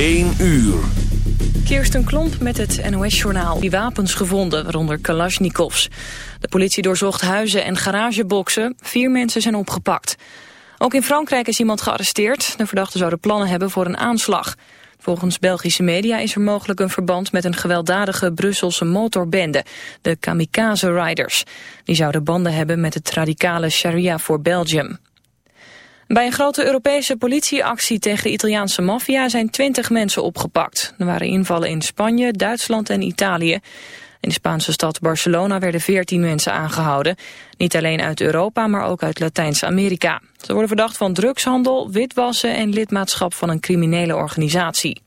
1 uur. Kirsten Klomp met het NOS-journaal. Die wapens gevonden, waaronder Kalashnikovs. De politie doorzocht huizen en garageboxen. Vier mensen zijn opgepakt. Ook in Frankrijk is iemand gearresteerd. De verdachte zouden plannen hebben voor een aanslag. Volgens Belgische media is er mogelijk een verband met een gewelddadige Brusselse motorbende, de Kamikaze Riders. Die zouden banden hebben met het radicale Sharia voor Belgium. Bij een grote Europese politieactie tegen de Italiaanse maffia zijn 20 mensen opgepakt. Er waren invallen in Spanje, Duitsland en Italië. In de Spaanse stad Barcelona werden 14 mensen aangehouden. Niet alleen uit Europa, maar ook uit Latijns-Amerika. Ze worden verdacht van drugshandel, witwassen en lidmaatschap van een criminele organisatie.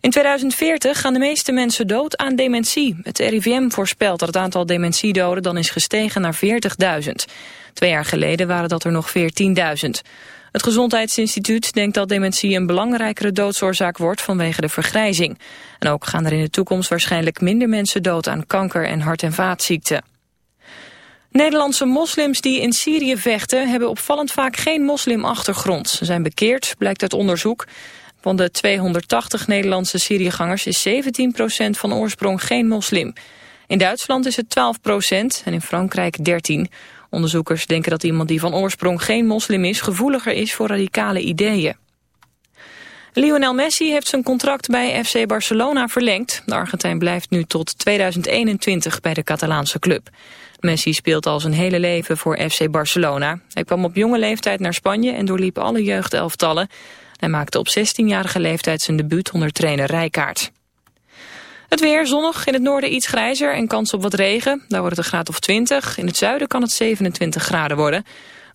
In 2040 gaan de meeste mensen dood aan dementie. Het RIVM voorspelt dat het aantal dementiedoden dan is gestegen naar 40.000. Twee jaar geleden waren dat er nog 14.000. Het Gezondheidsinstituut denkt dat dementie een belangrijkere doodsoorzaak wordt vanwege de vergrijzing. En ook gaan er in de toekomst waarschijnlijk minder mensen dood aan kanker en hart- en vaatziekten. Nederlandse moslims die in Syrië vechten hebben opvallend vaak geen moslimachtergrond. Ze zijn bekeerd, blijkt uit onderzoek. Van de 280 Nederlandse Syriëgangers is 17% van oorsprong geen moslim. In Duitsland is het 12% en in Frankrijk 13 Onderzoekers denken dat iemand die van oorsprong geen moslim is... gevoeliger is voor radicale ideeën. Lionel Messi heeft zijn contract bij FC Barcelona verlengd. De Argentijn blijft nu tot 2021 bij de Catalaanse club. Messi speelt al zijn hele leven voor FC Barcelona. Hij kwam op jonge leeftijd naar Spanje en doorliep alle jeugdelftallen. Hij maakte op 16-jarige leeftijd zijn debuut onder trainer Rijkaard. Het weer zonnig, in het noorden iets grijzer en kans op wat regen. Daar wordt het een graad of 20. In het zuiden kan het 27 graden worden.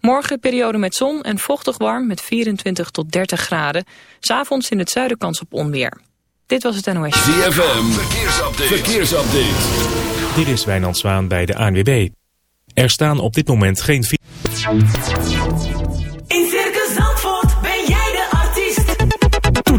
Morgen periode met zon en vochtig warm met 24 tot 30 graden. S'avonds in het zuiden kans op onweer. Dit was het NOS. ZFM, verkeersupdate. verkeersupdate. Dit is Wijnand Zwaan bij de ANWB. Er staan op dit moment geen...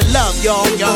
The love, y'all, y'all.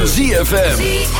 van ZFM.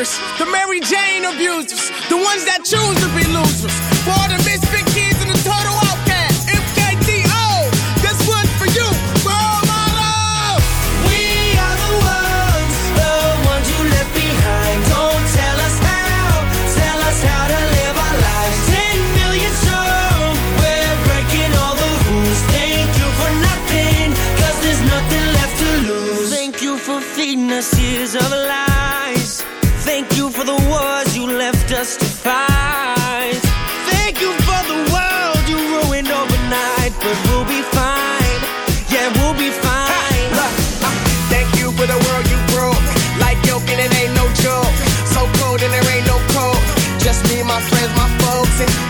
the Mary Jane abusers, the ones that choose to be losers. For the friends, my folks, and